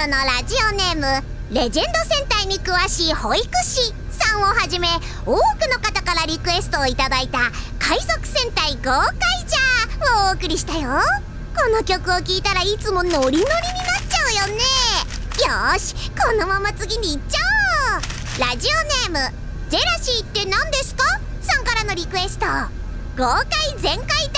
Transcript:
のラジオネームレジェンド戦隊に詳しい保育士さんをはじめ多くの方からリクエストをいただいた海賊戦隊ゴーカイジャーをお送りしたよ。この曲を聴いたらいつもノリノリになっちゃうよね。よしこのまま次に行っちゃおう。ラジオネームジェラシーって何ですか？さんからのリクエスト豪快全開。